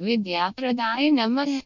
विद्या प्रदाय नमः।